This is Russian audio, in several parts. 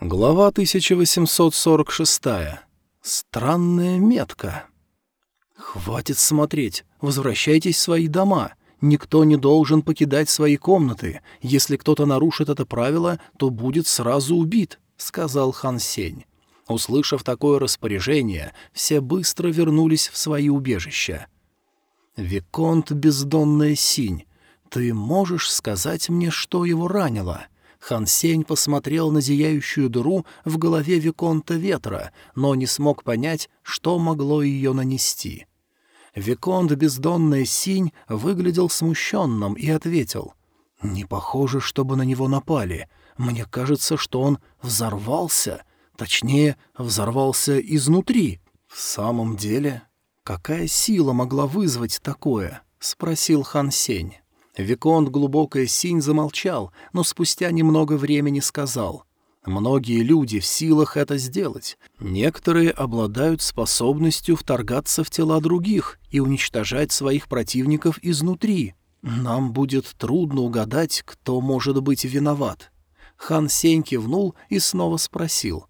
Глава 1846. Странная метка. «Хватит смотреть. Возвращайтесь в свои дома. Никто не должен покидать свои комнаты. Если кто-то нарушит это правило, то будет сразу убит», — сказал Хан Сень. Услышав такое распоряжение, все быстро вернулись в свои убежища. «Виконт Бездонная Синь, ты можешь сказать мне, что его ранило?» Хан Сень посмотрел на зияющую дыру в голове Виконта Ветра, но не смог понять, что могло ее нанести. Виконт Бездонная Синь выглядел смущенным и ответил. «Не похоже, чтобы на него напали. Мне кажется, что он взорвался. Точнее, взорвался изнутри. В самом деле, какая сила могла вызвать такое?» — спросил Хан Сень. Виконт Глубокая Синь замолчал, но спустя немного времени сказал. «Многие люди в силах это сделать. Некоторые обладают способностью вторгаться в тела других и уничтожать своих противников изнутри. Нам будет трудно угадать, кто может быть виноват». Хан Сень кивнул и снова спросил.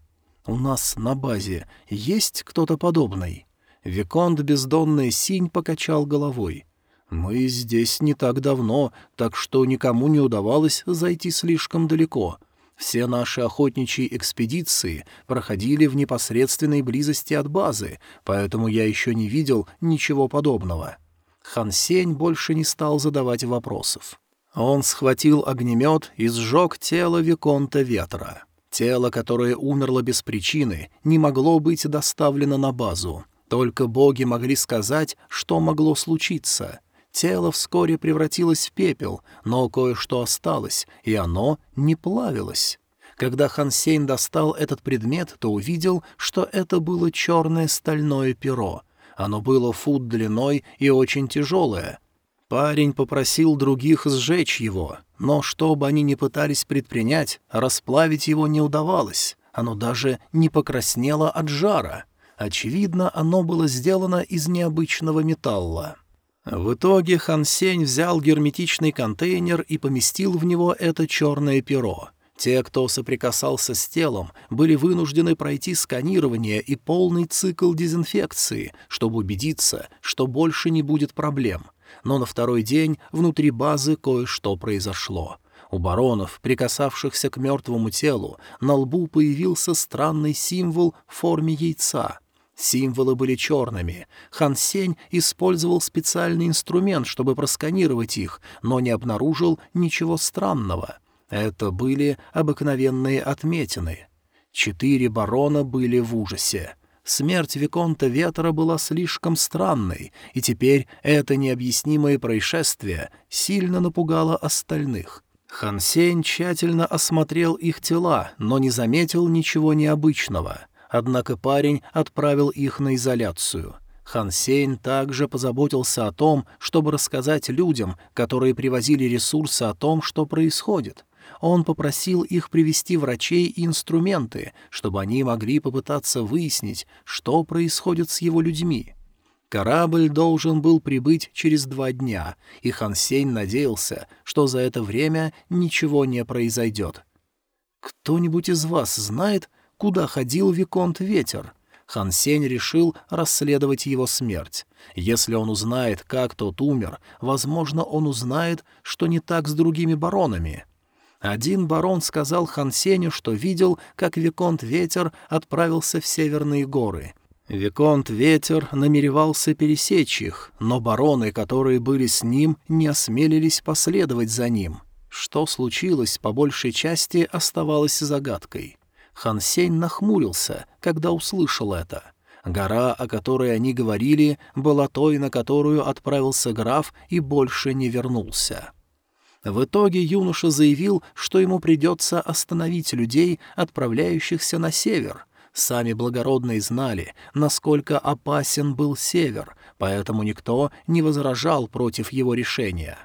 «У нас на базе есть кто-то подобный?» Виконт Бездонная Синь покачал головой. «Мы здесь не так давно, так что никому не удавалось зайти слишком далеко. Все наши охотничьи экспедиции проходили в непосредственной близости от базы, поэтому я еще не видел ничего подобного». Хан Сень больше не стал задавать вопросов. Он схватил огнемет и сжег тело Виконта Ветра. Тело, которое умерло без причины, не могло быть доставлено на базу. Только боги могли сказать, что могло случиться. Тело вскоре превратилось в пепел, но кое-что осталось, и оно не плавилось. Когда Хансейн достал этот предмет, то увидел, что это было черное стальное перо. Оно было фут длиной и очень тяжелое. Парень попросил других сжечь его, но что бы они ни пытались предпринять, расплавить его не удавалось. Оно даже не покраснело от жара. Очевидно, оно было сделано из необычного металла. В итоге Хан Сень взял герметичный контейнер и поместил в него это черное перо. Те, кто соприкасался с телом, были вынуждены пройти сканирование и полный цикл дезинфекции, чтобы убедиться, что больше не будет проблем. Но на второй день внутри базы кое-что произошло. У баронов, прикасавшихся к мертвому телу, на лбу появился странный символ в форме яйца — Символы были черными. Хан Сень использовал специальный инструмент, чтобы просканировать их, но не обнаружил ничего странного. Это были обыкновенные отметины. Четыре барона были в ужасе. Смерть Виконта Ветра была слишком странной, и теперь это необъяснимое происшествие сильно напугало остальных. Хан Сень тщательно осмотрел их тела, но не заметил ничего необычного — Однако парень отправил их на изоляцию. Хан Сейн также позаботился о том, чтобы рассказать людям, которые привозили ресурсы о том, что происходит. Он попросил их привести врачей и инструменты, чтобы они могли попытаться выяснить, что происходит с его людьми. Корабль должен был прибыть через два дня, и Хан Сень надеялся, что за это время ничего не произойдет. «Кто-нибудь из вас знает, куда ходил Виконт Ветер. Хан Сень решил расследовать его смерть. Если он узнает, как тот умер, возможно, он узнает, что не так с другими баронами. Один барон сказал Хан Сенью, что видел, как Виконт Ветер отправился в Северные горы. Виконт Ветер намеревался пересечь их, но бароны, которые были с ним, не осмелились последовать за ним. Что случилось, по большей части оставалось загадкой. Хан Сень нахмурился, когда услышал это. Гора, о которой они говорили, была той, на которую отправился граф и больше не вернулся. В итоге юноша заявил, что ему придется остановить людей, отправляющихся на север. Сами благородные знали, насколько опасен был север, поэтому никто не возражал против его решения.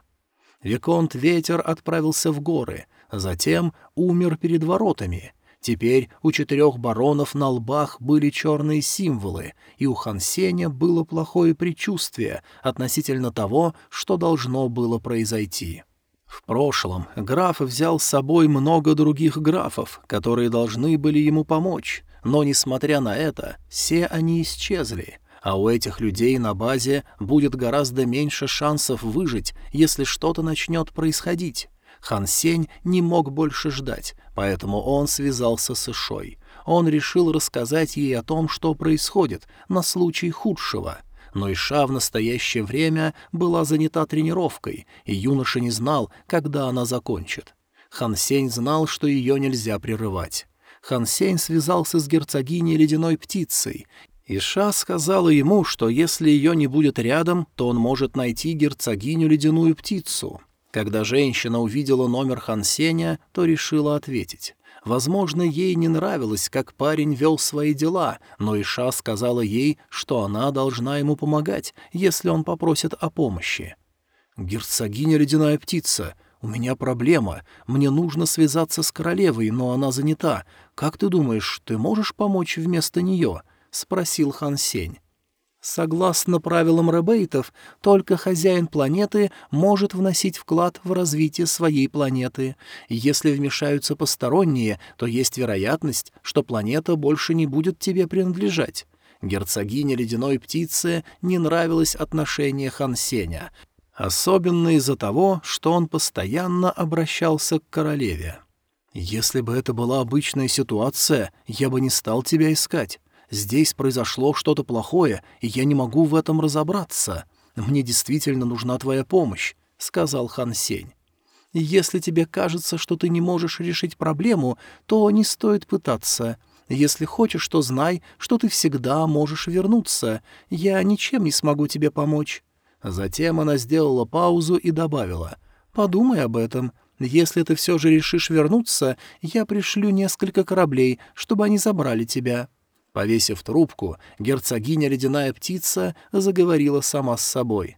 Виконт Ветер отправился в горы, затем умер перед воротами — Теперь у четырех баронов на лбах были черные символы, и у Хансеня было плохое предчувствие относительно того, что должно было произойти. В прошлом граф взял с собой много других графов, которые должны были ему помочь, но, несмотря на это, все они исчезли, а у этих людей на базе будет гораздо меньше шансов выжить, если что-то начнет происходить. Хан Сень не мог больше ждать, поэтому он связался с Ишой. Он решил рассказать ей о том, что происходит, на случай худшего — но Иша в настоящее время была занята тренировкой, и юноша не знал, когда она закончит. Хан Сень знал, что ее нельзя прерывать. Хан Сень связался с герцогиней ледяной птицей. Иша сказала ему, что если ее не будет рядом, то он может найти герцогиню ледяную птицу. Когда женщина увидела номер Хан Сеня, то решила ответить. Возможно, ей не нравилось, как парень вел свои дела, но Иша сказала ей, что она должна ему помогать, если он попросит о помощи. «Герцогиня ледяная птица, у меня проблема. Мне нужно связаться с королевой, но она занята. Как ты думаешь, ты можешь помочь вместо нее?» — спросил Хан Сень. Согласно правилам ребейтов, только хозяин планеты может вносить вклад в развитие своей планеты. Если вмешаются посторонние, то есть вероятность, что планета больше не будет тебе принадлежать. Герцогине ледяной птицы не нравилось отношение Хансеня, особенно из-за того, что он постоянно обращался к королеве. «Если бы это была обычная ситуация, я бы не стал тебя искать. Здесь произошло что-то плохое, и я не могу в этом разобраться. Мне действительно нужна твоя помощь», — сказал Хан Сень. «Если тебе кажется, что ты не можешь решить проблему, то не стоит пытаться. Если хочешь, то знай, что ты всегда можешь вернуться. Я ничем не смогу тебе помочь». Затем она сделала паузу и добавила. «Подумай об этом. Если ты все же решишь вернуться, я пришлю несколько кораблей, чтобы они забрали тебя». Повесив трубку, герцогиня ледяная птица заговорила сама с собой.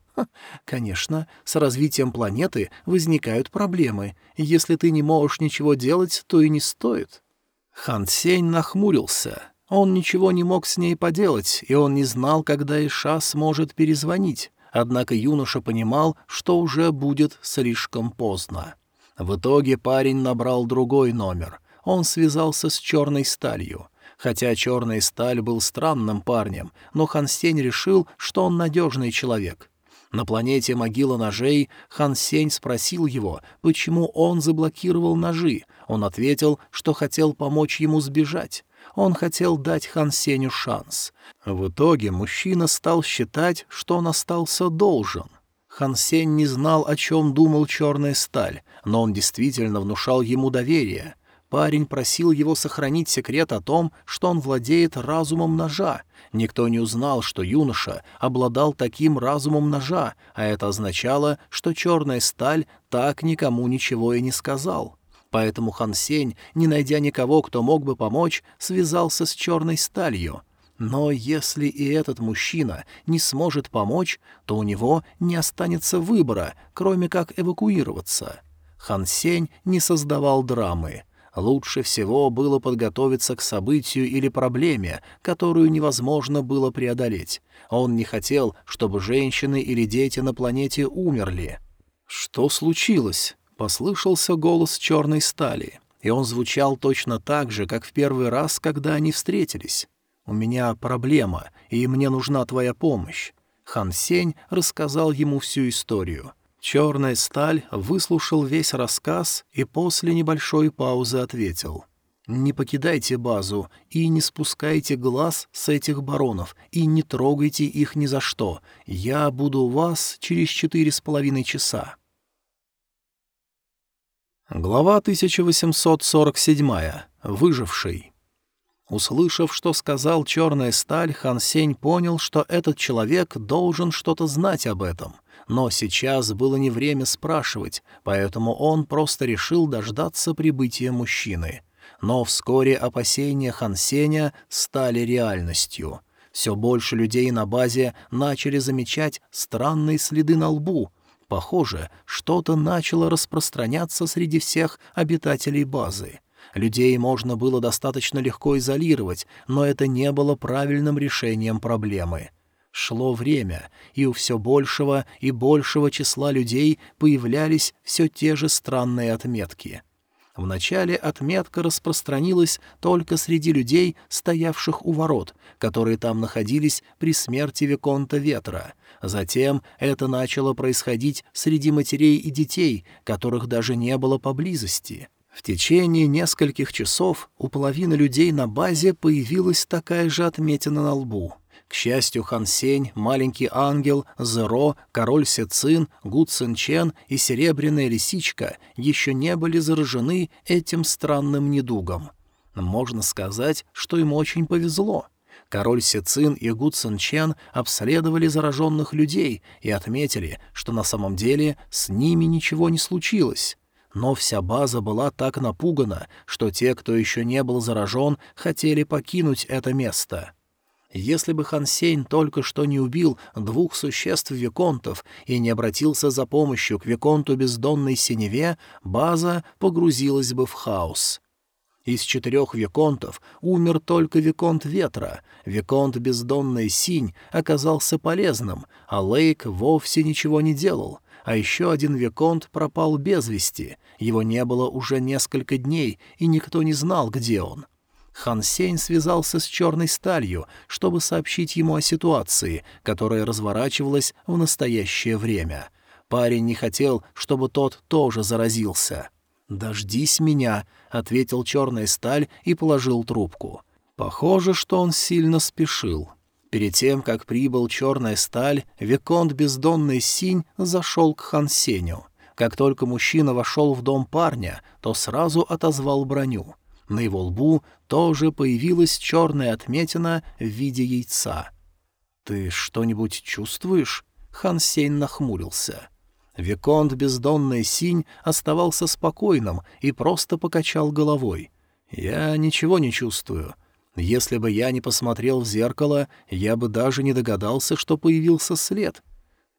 «Конечно, с развитием планеты возникают проблемы. Если ты не можешь ничего делать, то и не стоит». Хан Сень нахмурился. Он ничего не мог с ней поделать, и он не знал, когда Иша сможет перезвонить. Однако юноша понимал, что уже будет слишком поздно. В итоге парень набрал другой номер. Он связался с черной сталью. Хотя черная сталь был странным парнем, но Хан Сень решил, что он надежный человек. На планете Могила Ножей Хан Сень спросил его, почему он заблокировал ножи. Он ответил, что хотел помочь ему сбежать. Он хотел дать Хан Сенью шанс. В итоге мужчина стал считать, что он остался должен. Хан Сень не знал, о чем думал черная сталь, но он действительно внушал ему доверие — Парень просил его сохранить секрет о том, что он владеет разумом ножа. Никто не узнал, что юноша обладал таким разумом ножа, а это означало, что черная сталь так никому ничего и не сказал. Поэтому Хан Сень, не найдя никого, кто мог бы помочь, связался с черной сталью. Но если и этот мужчина не сможет помочь, то у него не останется выбора, кроме как эвакуироваться. Хан Сень не создавал драмы. Лучше всего было подготовиться к событию или проблеме, которую невозможно было преодолеть. Он не хотел, чтобы женщины или дети на планете умерли. «Что случилось?» — послышался голос черной стали, и он звучал точно так же, как в первый раз, когда они встретились. «У меня проблема, и мне нужна твоя помощь». Хан Сень рассказал ему всю историю — Черная сталь выслушал весь рассказ и после небольшой паузы ответил. «Не покидайте базу и не спускайте глаз с этих баронов и не трогайте их ни за что. Я буду у вас через четыре с половиной часа». Глава 1847. Выживший. Услышав, что сказал черная сталь, Хан Сень понял, что этот человек должен что-то знать об этом. Но сейчас было не время спрашивать, поэтому он просто решил дождаться прибытия мужчины. Но вскоре опасения Хансеня стали реальностью. Все больше людей на базе начали замечать странные следы на лбу. Похоже, что-то начало распространяться среди всех обитателей базы. Людей можно было достаточно легко изолировать, но это не было правильным решением проблемы — Шло время, и у все большего и большего числа людей появлялись все те же странные отметки. Вначале отметка распространилась только среди людей, стоявших у ворот, которые там находились при смерти Виконта Ветра. Затем это начало происходить среди матерей и детей, которых даже не было поблизости. В течение нескольких часов у половины людей на базе появилась такая же отметина на лбу — к счастью, Хан Сень, Маленький Ангел, Зеро, Король Сецин, Гу Цин Чен и Серебряная Лисичка еще не были заражены этим странным недугом. Можно сказать, что им очень повезло. Король Сецин и Гу Цин Чен обследовали зараженных людей и отметили, что на самом деле с ними ничего не случилось. Но вся база была так напугана, что те, кто еще не был заражен, хотели покинуть это место. Если бы Хан Сень только что не убил двух существ Виконтов и не обратился за помощью к Виконту бездонной синеве, база погрузилась бы в хаос. Из четырех Виконтов умер только Виконт Ветра, Виконт Бездонной Синь оказался полезным, а Лейк вовсе ничего не делал. А еще один Виконт пропал без вести, его не было уже несколько дней, и никто не знал, где он. Хан Сень связался с черной сталью, чтобы сообщить ему о ситуации, которая разворачивалась в настоящее время. Парень не хотел, чтобы тот тоже заразился. «Дождись меня», — ответил черная сталь и положил трубку. Похоже, что он сильно спешил. Перед тем, как прибыл черная сталь, Виконт Бездонный Синь зашел к Хан Сеню. Как только мужчина вошел в дом парня, то сразу отозвал броню — на его лбу тоже появилась черная отметина в виде яйца. «Ты что-нибудь чувствуешь?» Хан Сень нахмурился. Виконт Бездонный Синь оставался спокойным и просто покачал головой. «Я ничего не чувствую. Если бы я не посмотрел в зеркало, я бы даже не догадался, что появился след».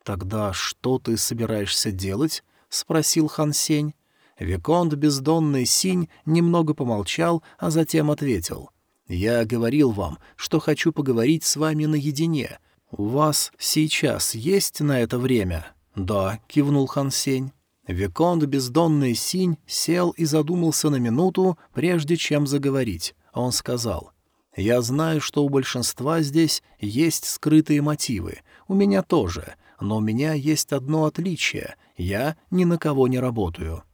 «Тогда что ты собираешься делать?» — спросил Хан Сень. Виконт Бездонный Синь немного помолчал, а затем ответил. «Я говорил вам, что хочу поговорить с вами наедине. У вас сейчас есть на это время?» «Да», — кивнул Хан Сень. Виконт Бездонный Синь сел и задумался на минуту, прежде чем заговорить. Он сказал, «Я знаю, что у большинства здесь есть скрытые мотивы. У меня тоже. Но у меня есть одно отличие. Я ни на кого не работаю».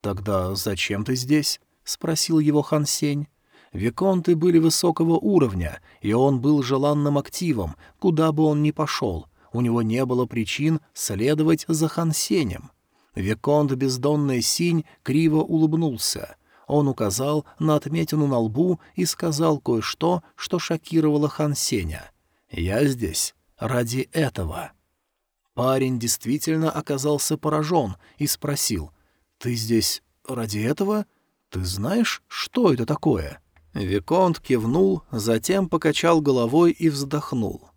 «Тогда зачем ты здесь?» — спросил его Хан Сень. Виконты были высокого уровня, и он был желанным активом, куда бы он ни пошел. У него не было причин следовать за Хан Сенем. Виконт Бездонный Синь криво улыбнулся. Он указал на отметину на лбу и сказал кое-что, что шокировало Хан Сеня. «Я здесь ради этого». Парень действительно оказался поражен и спросил — «Ты здесь ради этого? Ты знаешь, что это такое?» Виконт кивнул, затем покачал головой и вздохнул.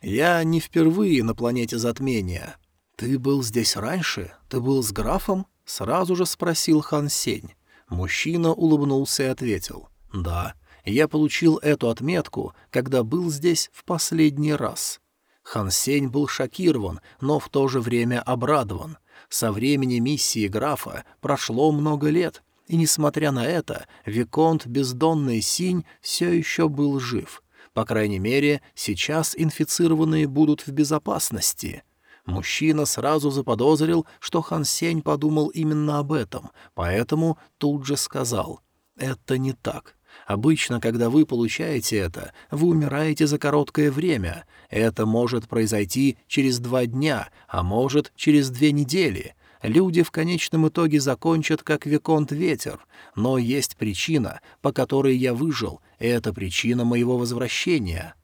«Я не впервые на планете затмения. Ты был здесь раньше? Ты был с графом?» — сразу же спросил Хан Сень. Мужчина улыбнулся и ответил. «Да, я получил эту отметку, когда был здесь в последний раз». Хан Сень был шокирован, но в то же время обрадован. Со времени миссии графа прошло много лет, и, несмотря на это, Виконт Бездонный Синь все еще был жив. По крайней мере, сейчас инфицированные будут в безопасности. Мужчина сразу заподозрил, что Хан Сень подумал именно об этом, поэтому тут же сказал «Это не так». Обычно, когда вы получаете это, вы умираете за короткое время. Это может произойти через два дня, а может через две недели. Люди в конечном итоге закончат как Виконт Ветер, но есть причина, по которой я выжил, и это причина моего возвращения.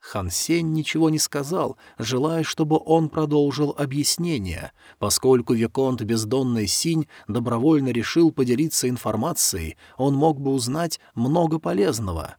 Хан Сень ничего не сказал, желая, чтобы он продолжил объяснение, поскольку Виконт Бездонный Синь добровольно решил поделиться информацией, он мог бы узнать много полезного.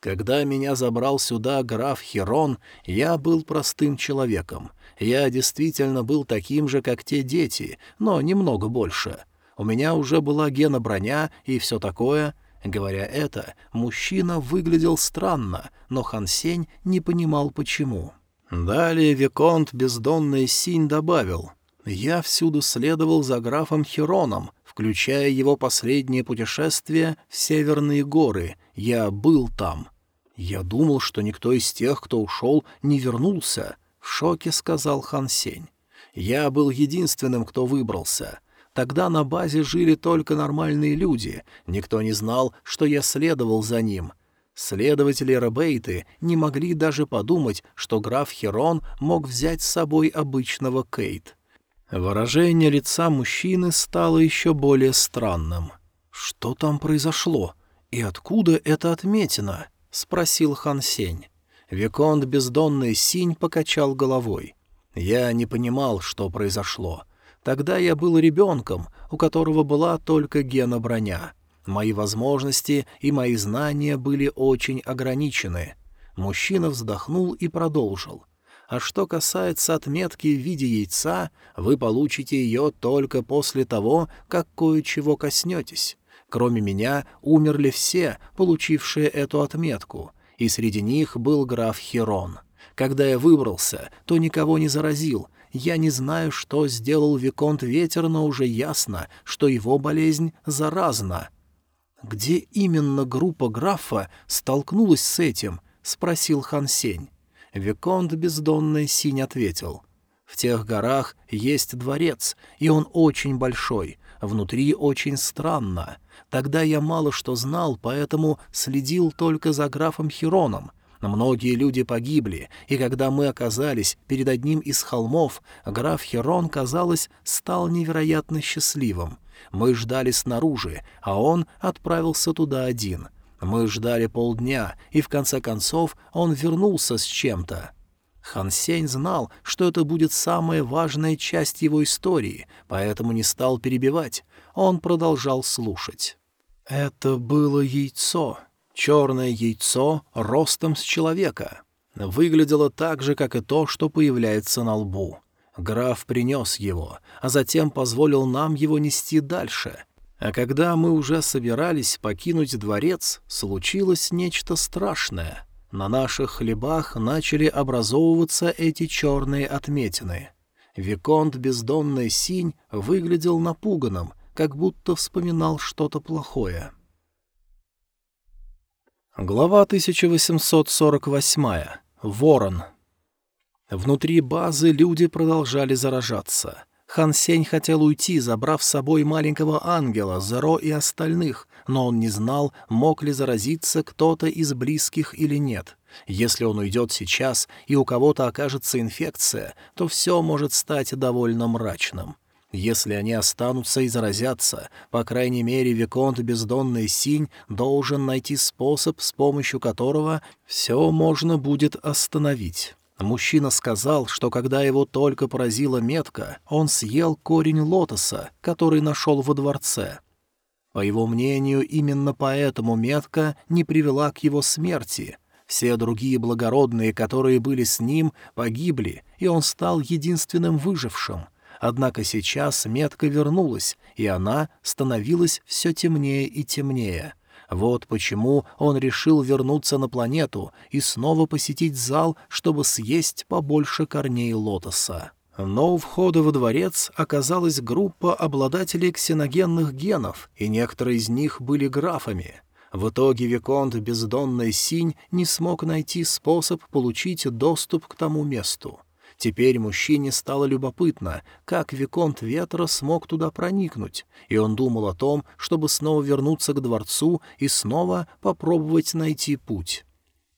Когда меня забрал сюда граф Херон, я был простым человеком. Я действительно был таким же, как те дети, но немного больше. У меня уже была гена броня и все такое, Говоря это, мужчина выглядел странно, но Хан Сень не понимал почему. Далее Виконт Бездонный Синь добавил, «Я всюду следовал за графом Хероном, включая его последнее путешествие в Северные горы. Я был там. Я думал, что никто из тех, кто ушел, не вернулся», — в шоке сказал Хан Сень. «Я был единственным, кто выбрался». Тогда на базе жили только нормальные люди, никто не знал, что я следовал за ним. Следователи Ребейты не могли даже подумать, что граф Херон мог взять с собой обычного Кейт. Выражение лица мужчины стало еще более странным. «Что там произошло? И откуда это отметина?» — спросил Хан Сень. Виконт бездонный синь покачал головой. «Я не понимал, что произошло. Тогда я был ребенком, у которого была только гена броня». Мои возможности и мои знания были очень ограничены. Мужчина вздохнул и продолжил. А что касается отметки в виде яйца, вы получите ее только после того, как кое-чего коснетесь. Кроме меня умерли все, получившие эту отметку, и среди них был граф Херон. Когда я выбрался, то никого не заразил. Я не знаю, что сделал Виконт Ветер, но уже ясно, что его болезнь заразна. «Где именно группа графа столкнулась с этим?» — спросил Хан Сень. Виконт бездонный синь ответил. «В тех горах есть дворец, и он очень большой, внутри очень странно. Тогда я мало что знал, поэтому следил только за графом Хироном. Многие люди погибли, и когда мы оказались перед одним из холмов, граф Херон, казалось, стал невероятно счастливым. Мы ждали снаружи, а он отправился туда один. Мы ждали полдня, и в конце концов он вернулся с чем-то. Хан Сень знал, что это будет самая важная часть его истории, поэтому не стал перебивать. Он продолжал слушать. «Это было яйцо. Черное яйцо ростом с человека. Выглядело так же, как и то, что появляется на лбу. Граф принес его, а затем позволил нам его нести дальше. А когда мы уже собирались покинуть дворец, случилось нечто страшное. На наших хлебах начали образовываться эти черные отметины. Виконт бездонный синь выглядел напуганным, как будто вспоминал что-то плохое. Глава 1848. Ворон. Внутри базы люди продолжали заражаться. Хан Сень хотел уйти, забрав с собой маленького ангела, Зеро и остальных, но он не знал, мог ли заразиться кто-то из близких или нет. Если он уйдет сейчас и у кого-то окажется инфекция, то все может стать довольно мрачным. Если они останутся и заразятся, по крайней мере, Виконт Бездонный Синь должен найти способ, с помощью которого все можно будет остановить. Мужчина сказал, что когда его только поразила метка, он съел корень лотоса, который нашел во дворце. По его мнению, именно поэтому метка не привела к его смерти. Все другие благородные, которые были с ним, погибли, и он стал единственным выжившим. Однако сейчас метка вернулась, и она становилась все темнее и темнее — вот почему он решил вернуться на планету и снова посетить зал, чтобы съесть побольше корней лотоса. Но у входа во дворец оказалась группа обладателей ксеногенных генов, и некоторые из них были графами. В итоге Виконт Бездонный Синь не смог найти способ получить доступ к тому месту. Теперь мужчине стало любопытно, как Виконт Ветра смог туда проникнуть, и он думал о том, чтобы снова вернуться к дворцу и снова попробовать найти путь.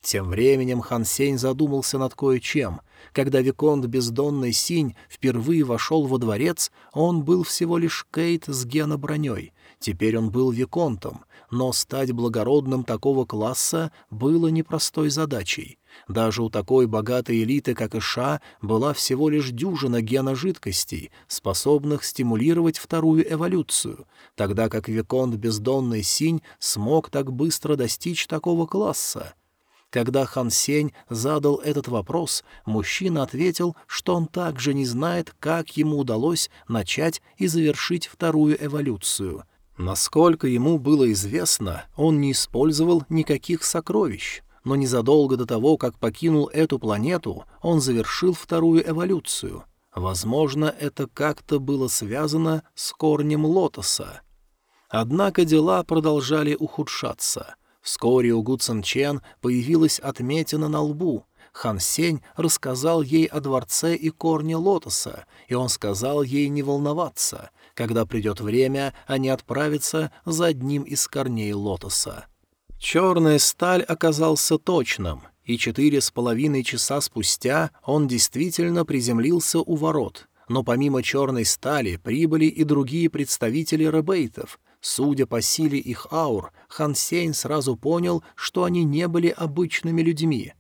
Тем временем Хан Сень задумался над кое-чем. Когда Виконт Бездонный Синь впервые вошел во дворец, он был всего лишь Кейт с геноброней. Теперь он был Виконтом, но стать благородным такого класса было непростой задачей. Даже у такой богатой элиты, как Иша, была всего лишь дюжина гена жидкостей, способных стимулировать вторую эволюцию, тогда как Виконт Бездонный Синь смог так быстро достичь такого класса. Когда Хан Сень задал этот вопрос, мужчина ответил, что он также не знает, как ему удалось начать и завершить вторую эволюцию. Насколько ему было известно, он не использовал никаких сокровищ — но незадолго до того, как покинул эту планету, он завершил вторую эволюцию. Возможно, это как-то было связано с корнем лотоса. Однако дела продолжали ухудшаться. Вскоре у Гу Цин появилась отметина на лбу. Хан Сень рассказал ей о дворце и корне лотоса, и он сказал ей не волноваться. Когда придет время, они отправятся за одним из корней лотоса. Черная сталь оказался точным, и четыре с половиной часа спустя он действительно приземлился у ворот. Но помимо черной стали прибыли и другие представители ребейтов. Судя по силе их аур, Хан Сень сразу понял, что они не были обычными людьми.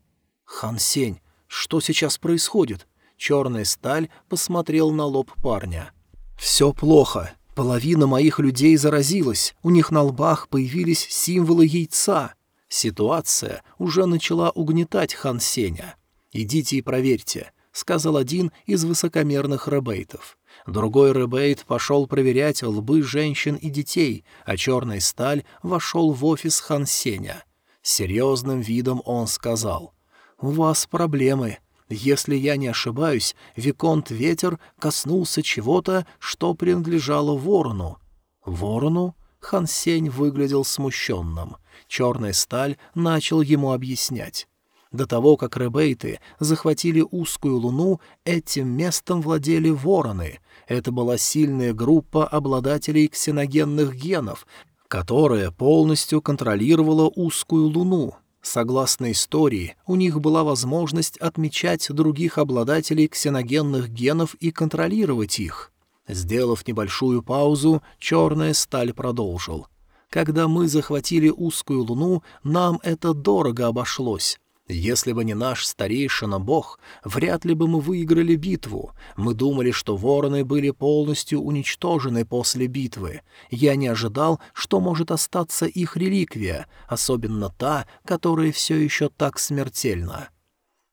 «Хан Сень, что сейчас происходит?» Черная сталь посмотрел на лоб парня. «Все плохо. Половина моих людей заразилась, у них на лбах появились символы яйца. Ситуация уже начала угнетать Хан Сеня. «Идите и проверьте», — сказал один из высокомерных ребейтов. Другой ребейт пошел проверять лбы женщин и детей, а черный сталь вошел в офис Хан Сеня. Серьезным видом он сказал, «У вас проблемы. Если я не ошибаюсь, Виконт Ветер коснулся чего-то, что принадлежало ворону. Ворону? Хан Сень выглядел смущенным. Черная сталь начал ему объяснять. До того, как ребейты захватили узкую луну, этим местом владели вороны. Это была сильная группа обладателей ксеногенных генов, которая полностью контролировала узкую луну. Согласно истории, у них была возможность отмечать других обладателей ксеногенных генов и контролировать их. Сделав небольшую паузу, черная сталь продолжил. «Когда мы захватили узкую луну, нам это дорого обошлось. Если бы не наш старейшина-бог, вряд ли бы мы выиграли битву. Мы думали, что вороны были полностью уничтожены после битвы. Я не ожидал, что может остаться их реликвия, особенно та, которая все еще так смертельна.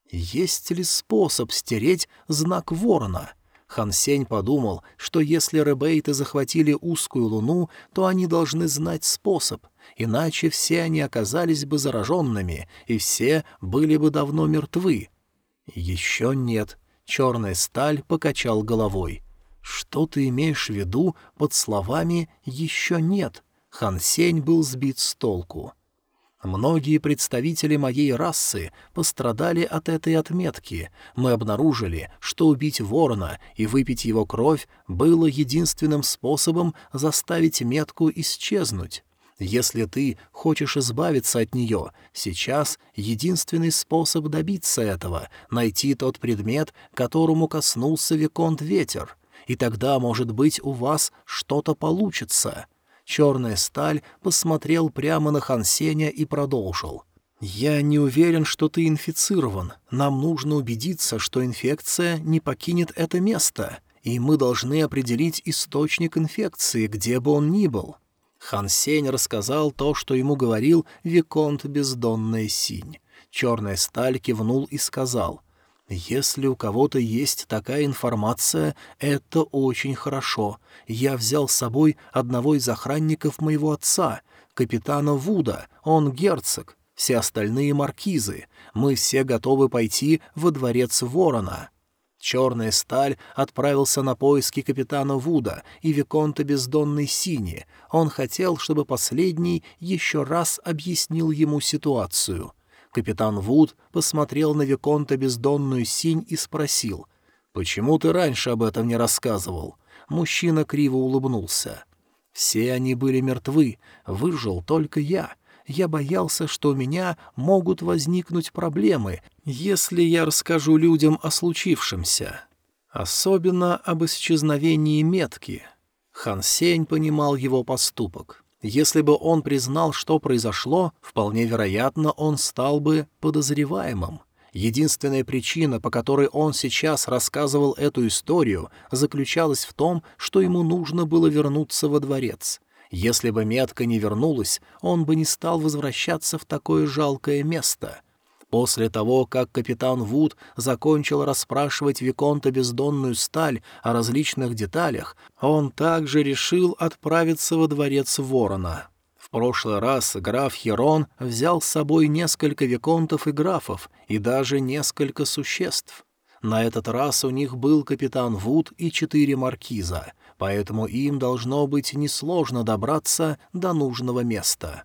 Есть ли способ стереть знак ворона?» Хан Сень подумал, что если ребейты захватили узкую луну, то они должны знать способ, иначе все они оказались бы зараженными, и все были бы давно мертвы. Еще нет. Черная сталь покачал головой. Что ты имеешь в виду под словами «еще нет»? Хан Сень был сбит с толку. Многие представители моей расы пострадали от этой отметки. Мы обнаружили, что убить ворона и выпить его кровь было единственным способом заставить метку исчезнуть. Если ты хочешь избавиться от нее, сейчас единственный способ добиться этого — найти тот предмет, которому коснулся Виконт Ветер, и тогда, может быть, у вас что-то получится. Черная сталь посмотрел прямо на Хансеня и продолжил. «Я не уверен, что ты инфицирован. Нам нужно убедиться, что инфекция не покинет это место, и мы должны определить источник инфекции, где бы он ни был». Хан рассказал то, что ему говорил Виконт Бездонная Синь. Черная сталь кивнул и сказал — если у кого-то есть такая информация, это очень хорошо. Я взял с собой одного из охранников моего отца, капитана Вуда, он герцог, все остальные маркизы. Мы все готовы пойти во дворец Ворона». Черная сталь отправился на поиски капитана Вуда и Виконта Бездонной Сини. Он хотел, чтобы последний еще раз объяснил ему ситуацию — Капитан Вуд посмотрел на Виконта бездонную синь и спросил, «Почему ты раньше об этом не рассказывал?» Мужчина криво улыбнулся. «Все они были мертвы, выжил только я. Я боялся, что у меня могут возникнуть проблемы, если я расскажу людям о случившемся. Особенно об исчезновении метки». Хан Сень понимал его поступок. Если бы он признал, что произошло, вполне вероятно, он стал бы подозреваемым. Единственная причина, по которой он сейчас рассказывал эту историю, заключалась в том, что ему нужно было вернуться во дворец. Если бы метка не вернулась, он бы не стал возвращаться в такое жалкое место — После того, как капитан Вуд закончил расспрашивать Виконта бездонную сталь о различных деталях, он также решил отправиться во дворец Ворона. В прошлый раз граф Херон взял с собой несколько виконтов и графов и даже несколько существ. На этот раз у них был капитан Вуд и четыре маркиза, поэтому им должно быть несложно добраться до нужного места.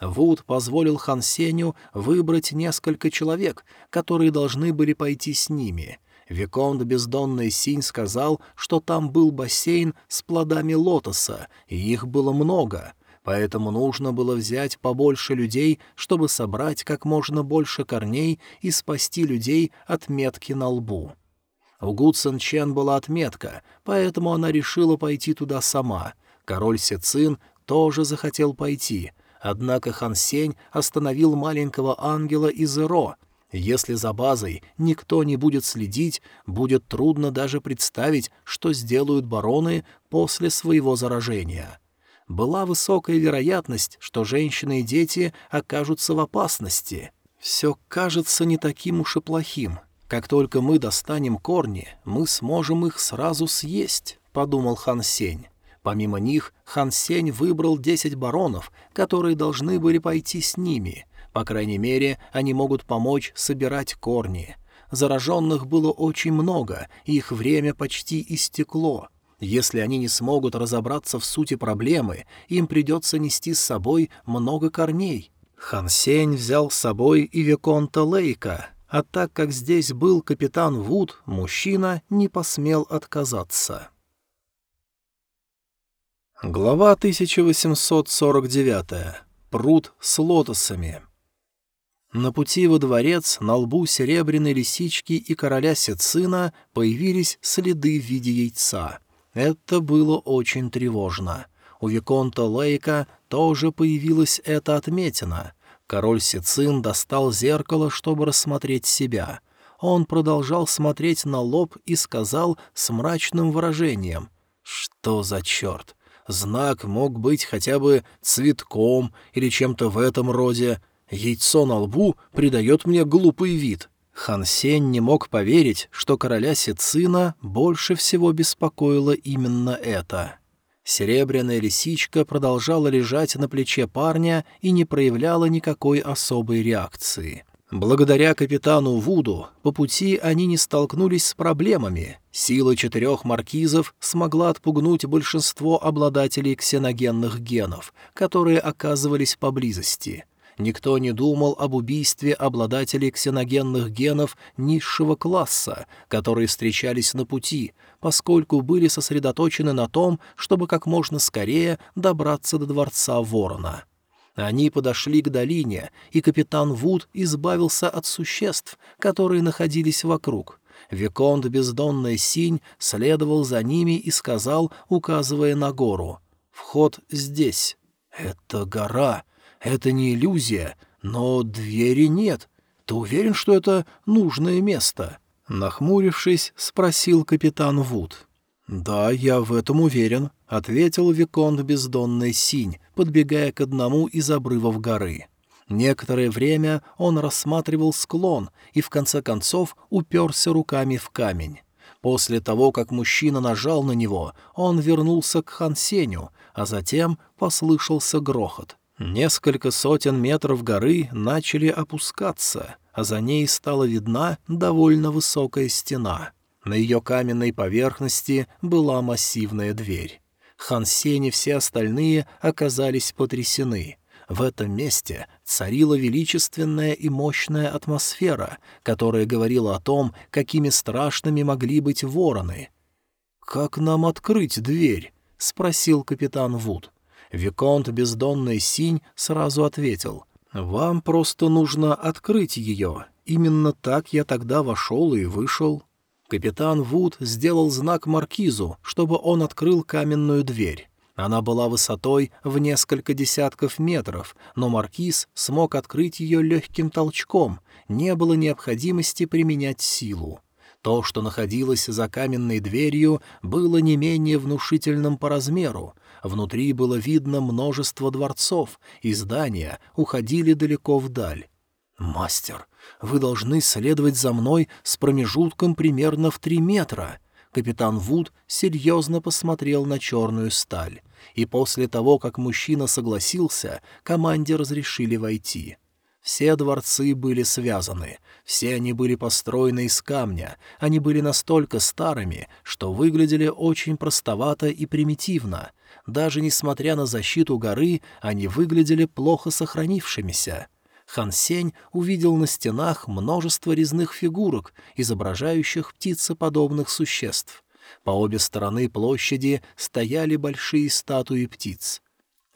Вуд позволил Хан Сеню выбрать несколько человек, которые должны были пойти с ними. Виконт Бездонный Синь сказал, что там был бассейн с плодами лотоса, и их было много — поэтому нужно было взять побольше людей, чтобы собрать как можно больше корней и спасти людей от метки на лбу. У Гу Чен была отметка, поэтому она решила пойти туда сама. Король Сицин тоже захотел пойти, однако Хан Сень остановил маленького ангела из Иро. Если за базой никто не будет следить, будет трудно даже представить, что сделают бароны после своего заражения была высокая вероятность, что женщины и дети окажутся в опасности. Все кажется не таким уж и плохим. Как только мы достанем корни, мы сможем их сразу съесть, — подумал Хан Сень. Помимо них, Хан Сень выбрал десять баронов, которые должны были пойти с ними. По крайней мере, они могут помочь собирать корни. Зараженных было очень много, и их время почти истекло — если они не смогут разобраться в сути проблемы, им придется нести с собой много корней. Хан Сень взял с собой и Виконта Лейка, а так как здесь был капитан Вуд, мужчина не посмел отказаться. Глава 1849. Пруд с лотосами. На пути во дворец на лбу серебряной лисички и короля Сицина появились следы в виде яйца. Это было очень тревожно. У Виконта Лейка тоже появилась эта отметина. Король Сицин достал зеркало, чтобы рассмотреть себя. Он продолжал смотреть на лоб и сказал с мрачным выражением. «Что за черт? Знак мог быть хотя бы цветком или чем-то в этом роде. Яйцо на лбу придает мне глупый вид». Хан Сень не мог поверить, что короля Сицина больше всего беспокоило именно это. Серебряная лисичка продолжала лежать на плече парня и не проявляла никакой особой реакции. Благодаря капитану Вуду по пути они не столкнулись с проблемами. Сила четырех маркизов смогла отпугнуть большинство обладателей ксеногенных генов, которые оказывались поблизости — никто не думал об убийстве обладателей ксеногенных генов низшего класса, которые встречались на пути, поскольку были сосредоточены на том, чтобы как можно скорее добраться до дворца Ворона. Они подошли к долине, и капитан Вуд избавился от существ, которые находились вокруг. Виконт Бездонная Синь следовал за ними и сказал, указывая на гору, «Вход здесь». «Это гора», это не иллюзия, но двери нет. Ты уверен, что это нужное место?» Нахмурившись, спросил капитан Вуд. «Да, я в этом уверен», — ответил Виконт Бездонный Синь, подбегая к одному из обрывов горы. Некоторое время он рассматривал склон и в конце концов уперся руками в камень. После того, как мужчина нажал на него, он вернулся к Хансеню, а затем послышался грохот. Несколько сотен метров горы начали опускаться, а за ней стала видна довольно высокая стена. На ее каменной поверхности была массивная дверь. Хан Сень и все остальные оказались потрясены. В этом месте царила величественная и мощная атмосфера, которая говорила о том, какими страшными могли быть вороны. «Как нам открыть дверь?» — спросил капитан Вуд. Виконт Бездонный Синь сразу ответил. «Вам просто нужно открыть ее. Именно так я тогда вошел и вышел». Капитан Вуд сделал знак маркизу, чтобы он открыл каменную дверь. Она была высотой в несколько десятков метров, но маркиз смог открыть ее легким толчком, не было необходимости применять силу. То, что находилось за каменной дверью, было не менее внушительным по размеру, Внутри было видно множество дворцов, и здания уходили далеко вдаль. «Мастер, вы должны следовать за мной с промежутком примерно в три метра. Капитан Вуд серьезно посмотрел на черную сталь, и после того, как мужчина согласился, команде разрешили войти. Все дворцы были связаны, все они были построены из камня, они были настолько старыми, что выглядели очень простовато и примитивно. Даже несмотря на защиту горы, они выглядели плохо сохранившимися. Хан Сень увидел на стенах множество резных фигурок, изображающих птицеподобных существ. По обе стороны площади стояли большие статуи птиц.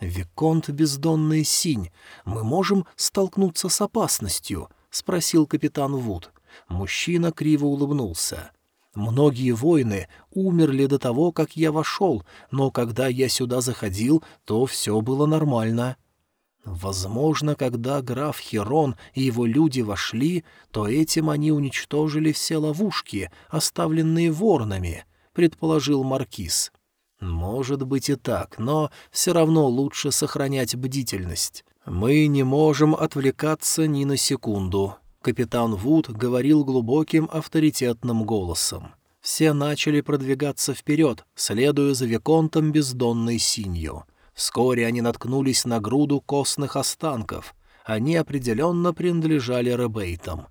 «Виконт бездонный синь, мы можем столкнуться с опасностью?» — спросил капитан Вуд. Мужчина криво улыбнулся. «Многие воины умерли до того, как я вошел, но когда я сюда заходил, то все было нормально». Возможно, когда граф Херон и его люди вошли, то этим они уничтожили все ловушки, оставленные воронами, предположил маркиз. Может быть и так, но все равно лучше сохранять бдительность. Мы не можем отвлекаться ни на секунду. Капитан Вуд говорил глубоким авторитетным голосом. Все начали продвигаться вперед, следуя за Виконтом бездонной синью. Вскоре они наткнулись на груду костных останков. Они определенно принадлежали ребейтам.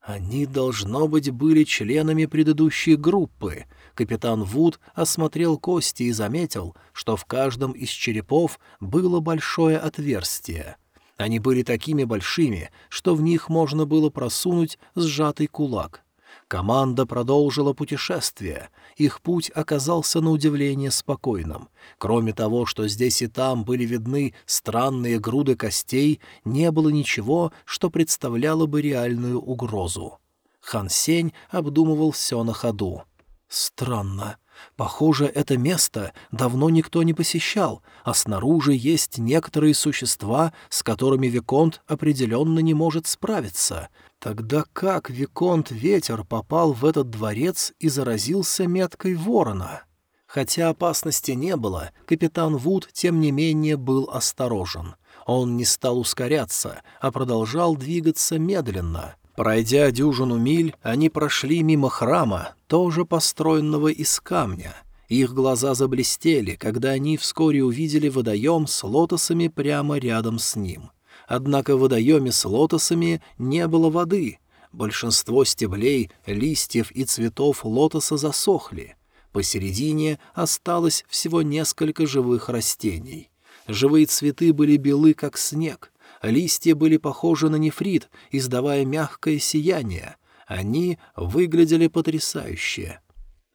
Они, должно быть, были членами предыдущей группы. Капитан Вуд осмотрел кости и заметил, что в каждом из черепов было большое отверстие. Они были такими большими, что в них можно было просунуть сжатый кулак. Команда продолжила путешествие. Их путь оказался на удивление спокойным. Кроме того, что здесь и там были видны странные груды костей, не было ничего, что представляло бы реальную угрозу. Хан Сень обдумывал все на ходу. «Странно. Похоже, это место давно никто не посещал, а снаружи есть некоторые существа, с которыми Виконт определенно не может справиться. Тогда как Виконт Ветер попал в этот дворец и заразился меткой ворона? Хотя опасности не было, капитан Вуд, тем не менее, был осторожен. Он не стал ускоряться, а продолжал двигаться медленно. Пройдя дюжину миль, они прошли мимо храма, тоже построенного из камня. Их глаза заблестели, когда они вскоре увидели водоем с лотосами прямо рядом с ним. Однако в водоеме с лотосами не было воды. Большинство стеблей, листьев и цветов лотоса засохли. Посередине осталось всего несколько живых растений. Живые цветы были белы, как снег. Листья были похожи на нефрит, издавая мягкое сияние. Они выглядели потрясающе.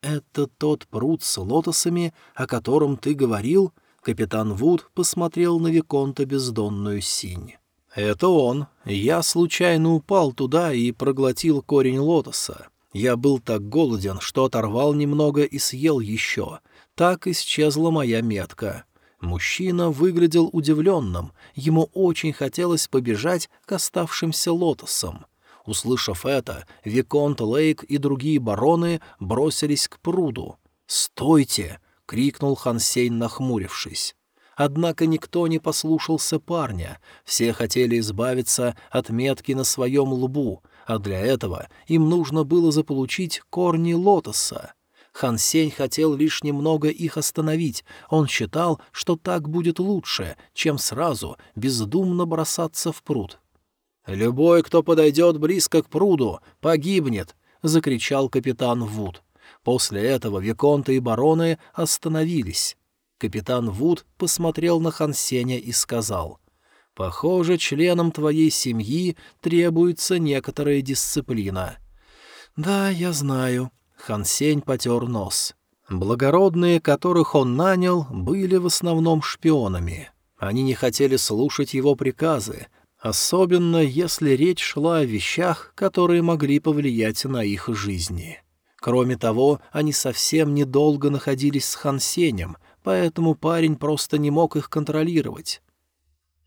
«Это тот пруд с лотосами, о котором ты говорил?» Капитан Вуд посмотрел на Виконта бездонную синь. «Это он. Я случайно упал туда и проглотил корень лотоса. Я был так голоден, что оторвал немного и съел еще. Так исчезла моя метка». Мужчина выглядел удивленным, ему очень хотелось побежать к оставшимся лотосам. Услышав это, Виконт Лейк и другие бароны бросились к пруду. «Стойте!» — крикнул Хансейн, нахмурившись. Однако никто не послушался парня, все хотели избавиться от метки на своем лбу, а для этого им нужно было заполучить корни лотоса. Хан Сень хотел лишь немного их остановить, он считал, что так будет лучше, чем сразу бездумно бросаться в пруд. «Любой, кто подойдет близко к пруду, погибнет!» — закричал капитан Вуд. После этого Виконты и бароны остановились. Капитан Вуд посмотрел на Хансеня и сказал, «Похоже, членам твоей семьи требуется некоторая дисциплина». «Да, я знаю». Хансень потер нос. Благородные, которых он нанял, были в основном шпионами. Они не хотели слушать его приказы, особенно если речь шла о вещах, которые могли повлиять на их жизни. Кроме того, они совсем недолго находились с Хансенем, поэтому парень просто не мог их контролировать.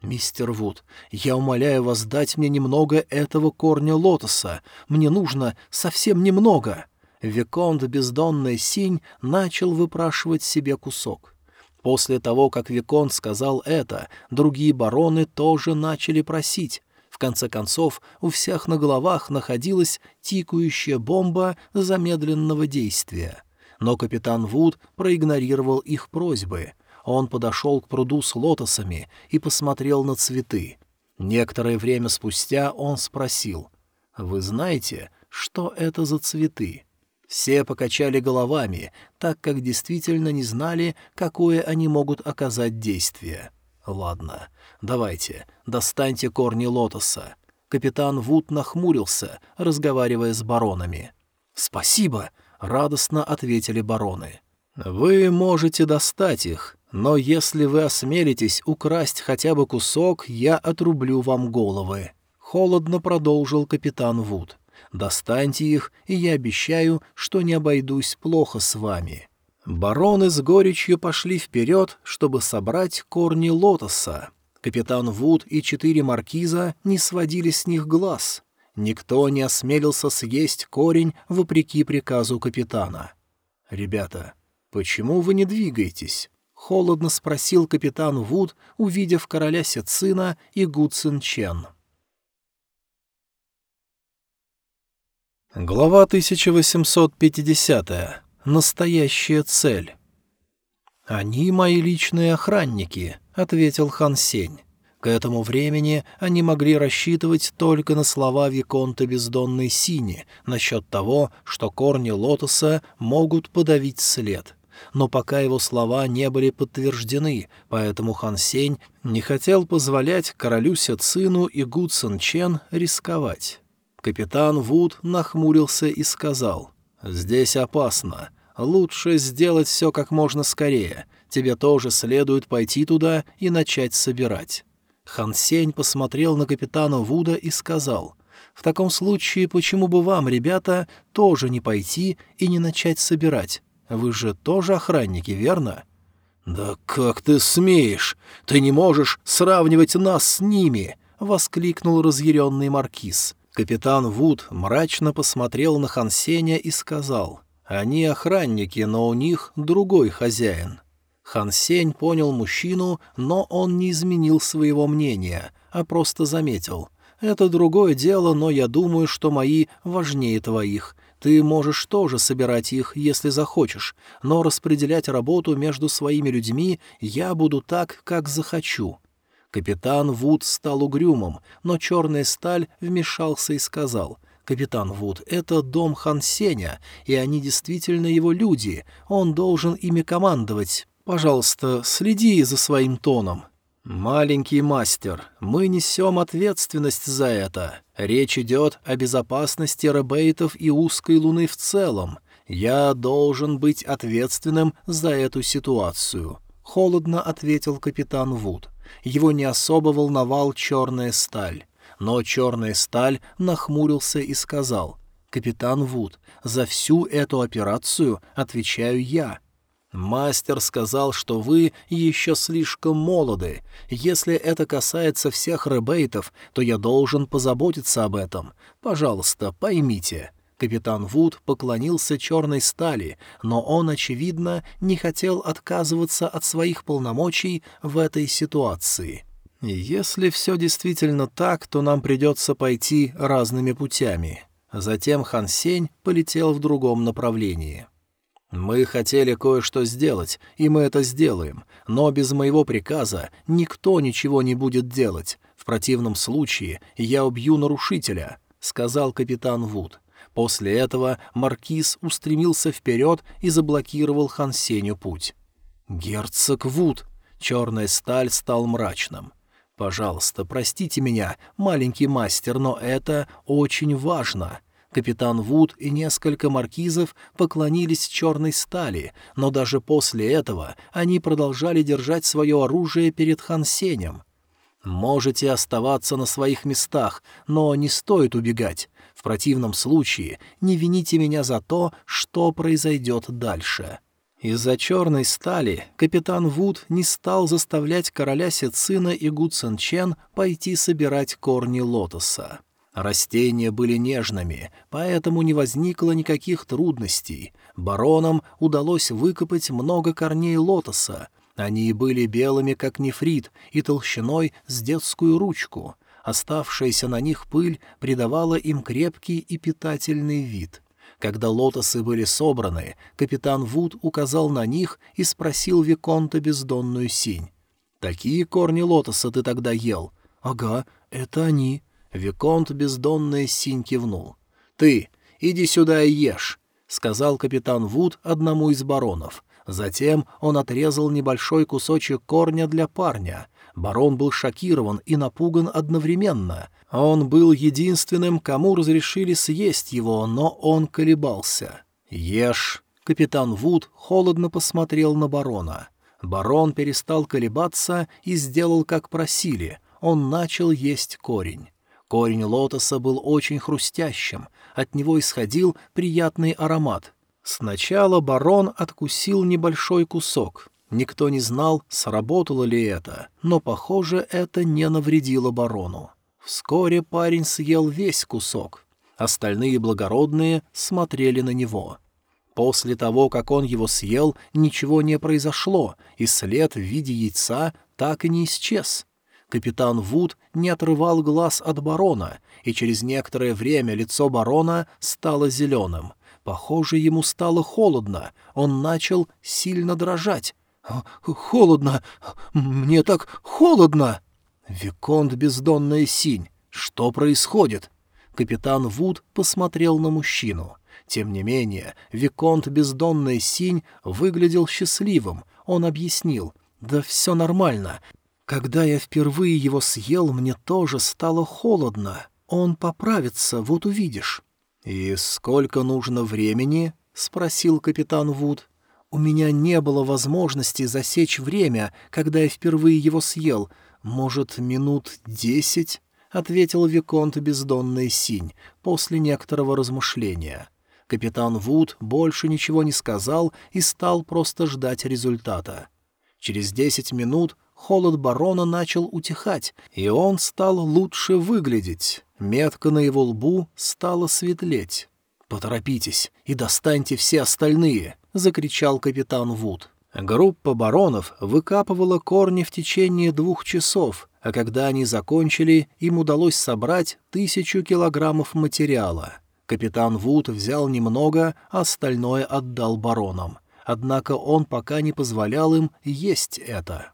«Мистер Вуд, я умоляю вас дать мне немного этого корня лотоса. Мне нужно совсем немного». Виконт бездонный синь начал выпрашивать себе кусок. После того, как Виконт сказал это, другие бароны тоже начали просить. В конце концов, у всех на головах находилась тикающая бомба замедленного действия — но капитан Вуд проигнорировал их просьбы. Он подошел к пруду с лотосами и посмотрел на цветы. Некоторое время спустя он спросил, «Вы знаете, что это за цветы?» Все покачали головами, так как действительно не знали, какое они могут оказать действие. «Ладно, давайте, достаньте корни лотоса». Капитан Вуд нахмурился, разговаривая с баронами. «Спасибо!» — радостно ответили бароны. «Вы можете достать их, но если вы осмелитесь украсть хотя бы кусок, я отрублю вам головы», — холодно продолжил капитан Вуд. «Достаньте их, и я обещаю, что не обойдусь плохо с вами». Бароны с горечью пошли вперед, чтобы собрать корни лотоса. Капитан Вуд и четыре маркиза не сводили с них глаз. Никто не осмелился съесть корень вопреки приказу капитана. «Ребята, почему вы не двигаетесь?» — холодно спросил капитан Вуд, увидев короля Сецина и Гу Цин Чен. Глава 1850. Настоящая цель. «Они мои личные охранники», — ответил Хан Сень. К этому времени они могли рассчитывать только на слова Виконта Бездонной Сини насчет того, что корни лотоса могут подавить след. Но пока его слова не были подтверждены, поэтому Хан Сень не хотел позволять королю Сецину и Гу Цин Чен рисковать. Капитан Вуд нахмурился и сказал, «Здесь опасно. Лучше сделать все как можно скорее. Тебе тоже следует пойти туда и начать собирать». Хан Сень посмотрел на капитана Вуда и сказал, «В таком случае, почему бы вам, ребята, тоже не пойти и не начать собирать? Вы же тоже охранники, верно?» «Да как ты смеешь? Ты не можешь сравнивать нас с ними!» — воскликнул разъяренный маркиз. Капитан Вуд мрачно посмотрел на Хансеня и сказал, «Они охранники, но у них другой хозяин». Хан понял мужчину, но он не изменил своего мнения, а просто заметил. «Это другое дело, но я думаю, что мои важнее твоих. Ты можешь тоже собирать их, если захочешь, но распределять работу между своими людьми я буду так, как захочу. Капитан Вуд стал угрюмым, но черная сталь вмешался и сказал, «Капитан Вуд, это дом Хан Сеня, и они действительно его люди, он должен ими командовать. Пожалуйста, следи за своим тоном». «Маленький мастер, мы несем ответственность за это. Речь идет о безопасности ребейтов и узкой луны в целом. Я должен быть ответственным за эту ситуацию», — холодно ответил капитан Вуд. Его не особо волновал черная сталь. Но черная сталь нахмурился и сказал, «Капитан Вуд, за всю эту операцию отвечаю я». «Мастер сказал, что вы еще слишком молоды. Если это касается всех ребейтов, то я должен позаботиться об этом. Пожалуйста, поймите». Капитан Вуд поклонился черной стали, но он, очевидно, не хотел отказываться от своих полномочий в этой ситуации. «Если все действительно так, то нам придется пойти разными путями». Затем Хан Сень полетел в другом направлении. «Мы хотели кое-что сделать, и мы это сделаем, но без моего приказа никто ничего не будет делать. В противном случае я убью нарушителя», — сказал капитан Вуд. После этого маркиз устремился вперед и заблокировал Хансеню путь. «Герцог Вуд!» Черная сталь стал мрачным. «Пожалуйста, простите меня, маленький мастер, но это очень важно». Капитан Вуд и несколько маркизов поклонились черной стали, но даже после этого они продолжали держать свое оружие перед Хансенем. «Можете оставаться на своих местах, но не стоит убегать. В противном случае не вините меня за то, что произойдет дальше». Из-за черной стали капитан Вуд не стал заставлять короля Сицина и Гу Цин Чен пойти собирать корни лотоса. Растения были нежными, поэтому не возникло никаких трудностей. Баронам удалось выкопать много корней лотоса. Они были белыми, как нефрит, и толщиной с детскую ручку. Оставшаяся на них пыль придавала им крепкий и питательный вид. Когда лотосы были собраны, капитан Вуд указал на них и спросил Виконта бездонную синь. «Такие корни лотоса ты тогда ел?» «Ага, это они». Виконт бездонная синь кивнул. «Ты, иди сюда и ешь», — сказал капитан Вуд одному из баронов. Затем он отрезал небольшой кусочек корня для парня. Барон был шокирован и напуган одновременно. Он был единственным, кому разрешили съесть его, но он колебался. «Ешь!» — капитан Вуд холодно посмотрел на барона. Барон перестал колебаться и сделал, как просили. Он начал есть корень. Корень лотоса был очень хрустящим, от него исходил приятный аромат. Сначала барон откусил небольшой кусок. Никто не знал, сработало ли это, но, похоже, это не навредило барону. Вскоре парень съел весь кусок. Остальные благородные смотрели на него. После того, как он его съел, ничего не произошло, и след в виде яйца так и не исчез. Капитан Вуд не отрывал глаз от барона, и через некоторое время лицо барона стало зеленым. Похоже, ему стало холодно, он начал сильно дрожать. «Холодно! Мне так холодно!» «Виконт бездонная синь! Что происходит?» Капитан Вуд посмотрел на мужчину. Тем не менее, Виконт бездонная синь выглядел счастливым. Он объяснил. «Да все нормально. Когда я впервые его съел, мне тоже стало холодно. Он поправится, вот увидишь». «И сколько нужно времени?» — спросил капитан Вуд. «У меня не было возможности засечь время, когда я впервые его съел, «Может, минут десять?» — ответил Виконт бездонный синь после некоторого размышления. Капитан Вуд больше ничего не сказал и стал просто ждать результата. Через десять минут холод барона начал утихать, и он стал лучше выглядеть. Метка на его лбу стала светлеть. «Поторопитесь и достаньте все остальные!» — закричал капитан Вуд. Группа баронов выкапывала корни в течение двух часов, а когда они закончили, им удалось собрать тысячу килограммов материала. Капитан Вуд взял немного, а остальное отдал баронам. Однако он пока не позволял им есть это.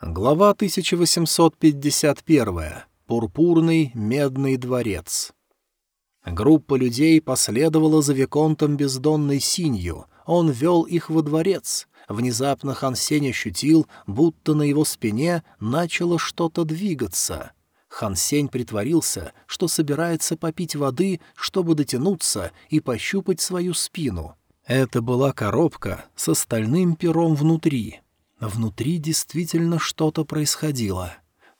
Глава 1851. Пурпурный медный дворец. Группа людей последовала за Виконтом бездонной синью. Он вел их во дворец. Внезапно Хан Сень ощутил, будто на его спине начало что-то двигаться. Хан Сень притворился, что собирается попить воды, чтобы дотянуться и пощупать свою спину. Это была коробка с остальным пером внутри. Внутри действительно что-то происходило.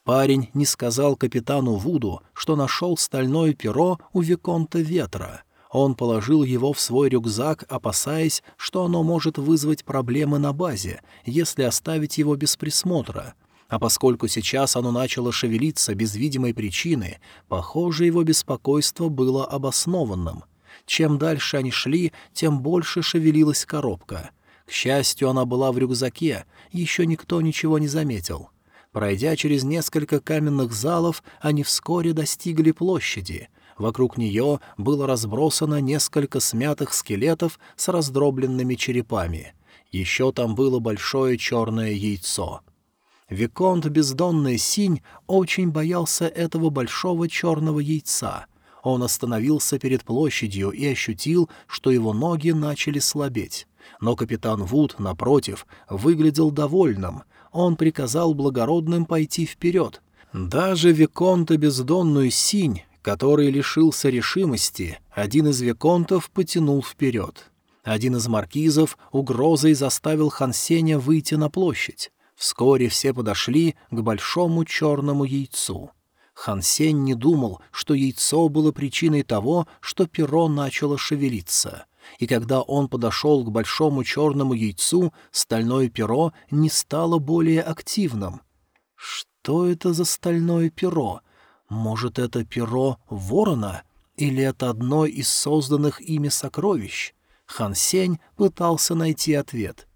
Парень не сказал капитану Вуду, что нашел стальное перо у Виконта Ветра. Он положил его в свой рюкзак, опасаясь, что оно может вызвать проблемы на базе, если оставить его без присмотра. А поскольку сейчас оно начало шевелиться без видимой причины, похоже, его беспокойство было обоснованным. Чем дальше они шли, тем больше шевелилась коробка. К счастью, она была в рюкзаке, еще никто ничего не заметил. Пройдя через несколько каменных залов, они вскоре достигли площади. Вокруг нее было разбросано несколько смятых скелетов с раздробленными черепами. Еще там было большое черное яйцо. Виконт Бездонный Синь очень боялся этого большого черного яйца. Он остановился перед площадью и ощутил, что его ноги начали слабеть. Но капитан Вуд, напротив, выглядел довольным — он приказал благородным пойти вперед. Даже Виконта бездонную синь, который лишился решимости, один из Виконтов потянул вперед. Один из маркизов угрозой заставил Хансеня выйти на площадь. Вскоре все подошли к большому черному яйцу. Хансень не думал, что яйцо было причиной того, что перо начало шевелиться и когда он подошел к большому черному яйцу, стальное перо не стало более активным. Что это за стальное перо? Может, это перо ворона? Или это одно из созданных ими сокровищ? Хан Сень пытался найти ответ.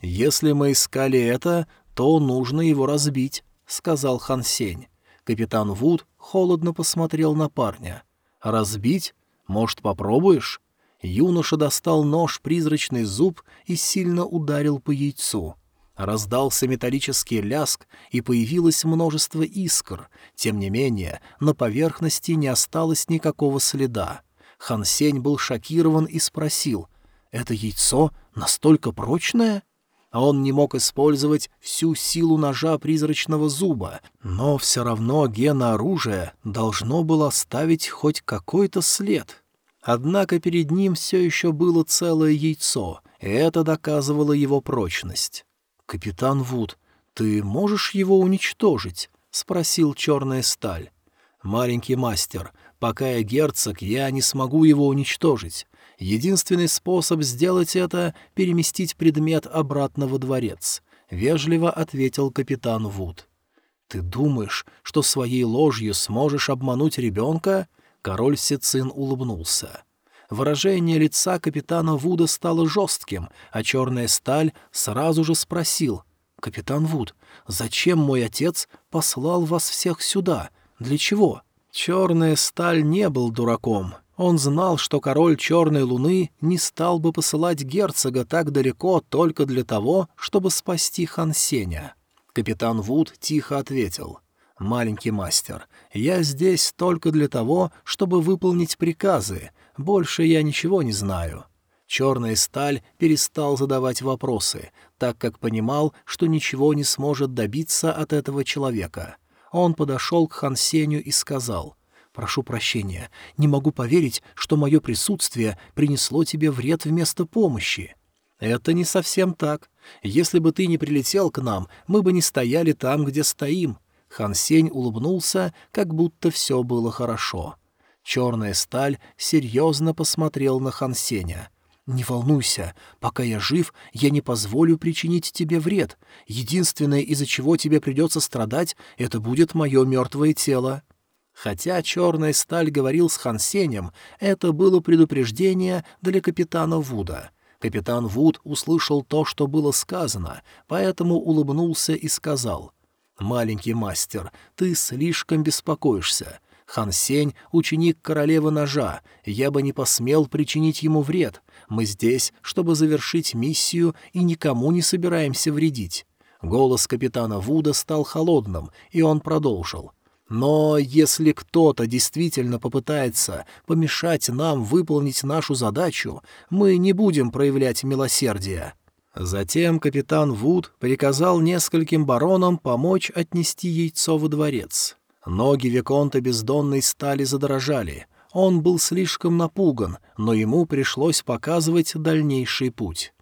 «Если мы искали это, то нужно его разбить», — сказал Хан Сень. Капитан Вуд холодно посмотрел на парня. Разбить? Может, попробуешь? Юноша достал нож, призрачный зуб и сильно ударил по яйцу. Раздался металлический ляск, и появилось множество искр. Тем не менее, на поверхности не осталось никакого следа. Хан Сень был шокирован и спросил, «Это яйцо настолько прочное?» А он не мог использовать всю силу ножа призрачного зуба, но все равно гена оружия должно было оставить хоть какой-то след. Однако перед ним все еще было целое яйцо, и это доказывало его прочность. «Капитан Вуд, ты можешь его уничтожить?» — спросил черная сталь. «Маленький мастер, пока я герцог, я не смогу его уничтожить. Единственный способ сделать это — переместить предмет обратно во дворец», — вежливо ответил капитан Вуд. «Ты думаешь, что своей ложью сможешь обмануть ребенка?» Король Сицин улыбнулся. Выражение лица капитана Вуда стало жестким, а черная сталь сразу же спросил. «Капитан Вуд, зачем мой отец послал вас всех сюда? Для чего?» Черная сталь не был дураком. Он знал, что король Черной Луны не стал бы посылать герцога так далеко только для того, чтобы спасти Хансеня. Капитан Вуд тихо ответил. «Маленький мастер, я здесь только для того, чтобы выполнить приказы, больше я ничего не знаю». Черная сталь перестал задавать вопросы, так как понимал, что ничего не сможет добиться от этого человека. Он подошел к Хансеню и сказал, «Прошу прощения, не могу поверить, что мое присутствие принесло тебе вред вместо помощи». «Это не совсем так. Если бы ты не прилетел к нам, мы бы не стояли там, где стоим». Хан улыбнулся, как будто все было хорошо. Черная сталь серьезно посмотрел на Хансеня. «Не волнуйся, пока я жив, я не позволю причинить тебе вред. Единственное, из-за чего тебе придется страдать, это будет мое мертвое тело». Хотя черная сталь говорил с Хансенем, это было предупреждение для капитана Вуда. Капитан Вуд услышал то, что было сказано, поэтому улыбнулся и сказал, «Маленький мастер, ты слишком беспокоишься. Хан Сень — ученик королевы ножа, я бы не посмел причинить ему вред. Мы здесь, чтобы завершить миссию, и никому не собираемся вредить». Голос капитана Вуда стал холодным, и он продолжил. «Но если кто-то действительно попытается помешать нам выполнить нашу задачу, мы не будем проявлять милосердия». Затем капитан Вуд приказал нескольким баронам помочь отнести яйцо во дворец. Ноги Виконта бездонной стали задрожали. Он был слишком напуган, но ему пришлось показывать дальнейший путь.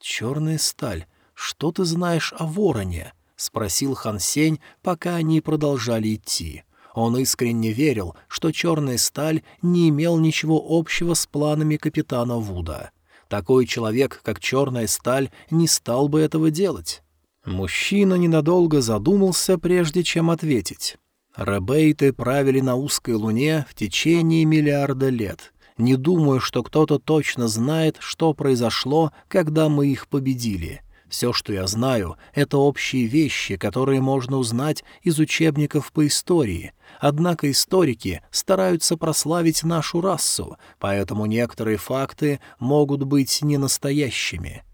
«Черная сталь, что ты знаешь о вороне?» — спросил Хан Сень, пока они продолжали идти. Он искренне верил, что черная сталь не имел ничего общего с планами капитана Вуда. Такой человек, как черная сталь, не стал бы этого делать. Мужчина ненадолго задумался, прежде чем ответить. Ребейты правили на узкой луне в течение миллиарда лет. Не думаю, что кто-то точно знает, что произошло, когда мы их победили. Все, что я знаю, — это общие вещи, которые можно узнать из учебников по истории. Однако историки стараются прославить нашу расу, поэтому некоторые факты могут быть ненастоящими.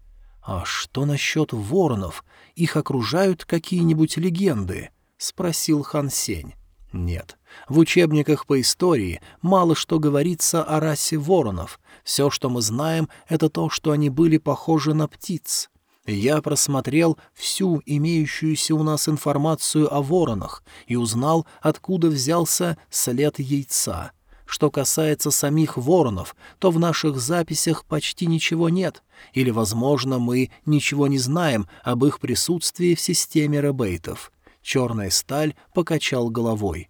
А что насчет воронов? Их окружают какие-нибудь легенды? — спросил Хан Сень. «Нет. В учебниках по истории мало что говорится о расе воронов. Все, что мы знаем, это то, что они были похожи на птиц. Я просмотрел всю имеющуюся у нас информацию о воронах и узнал, откуда взялся след яйца. Что касается самих воронов, то в наших записях почти ничего нет, или, возможно, мы ничего не знаем об их присутствии в системе ребейтов. Черная сталь покачал головой.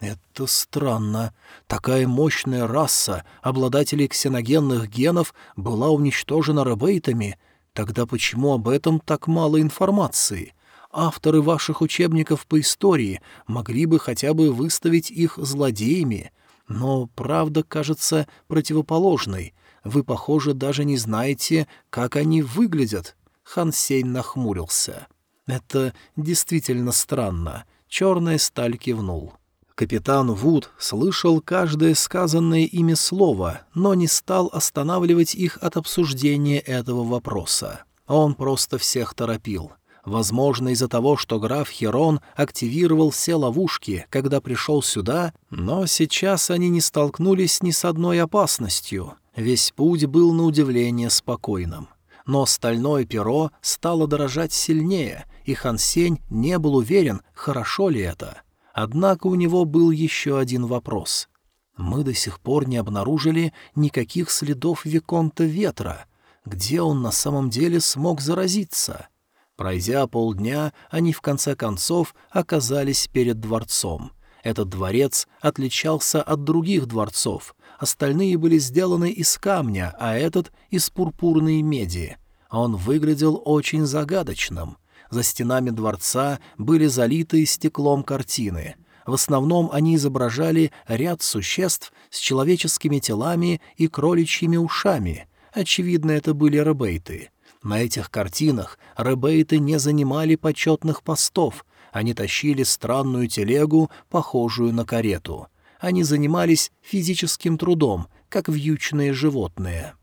«Это странно. Такая мощная раса обладателей ксеногенных генов была уничтожена ребейтами. Тогда почему об этом так мало информации? Авторы ваших учебников по истории могли бы хотя бы выставить их злодеями. Но правда кажется противоположной. Вы, похоже, даже не знаете, как они выглядят». Хан Сень нахмурился. «Это действительно странно», — черная сталь кивнул. Капитан Вуд слышал каждое сказанное ими слово, но не стал останавливать их от обсуждения этого вопроса. Он просто всех торопил. Возможно, из-за того, что граф Херон активировал все ловушки, когда пришел сюда, но сейчас они не столкнулись ни с одной опасностью. Весь путь был на удивление спокойным. Но стальное перо стало дорожать сильнее, и Хан Сень не был уверен, хорошо ли это. Однако у него был еще один вопрос. «Мы до сих пор не обнаружили никаких следов Виконта Ветра. Где он на самом деле смог заразиться?» Пройдя полдня, они в конце концов оказались перед дворцом. Этот дворец отличался от других дворцов. Остальные были сделаны из камня, а этот — из пурпурной меди. Он выглядел очень загадочным. За стенами дворца были залиты стеклом картины. В основном они изображали ряд существ с человеческими телами и кроличьими ушами. Очевидно, это были ребейты — на этих картинах ребейты не занимали почетных постов, они тащили странную телегу, похожую на карету. Они занимались физическим трудом, как вьючные животные.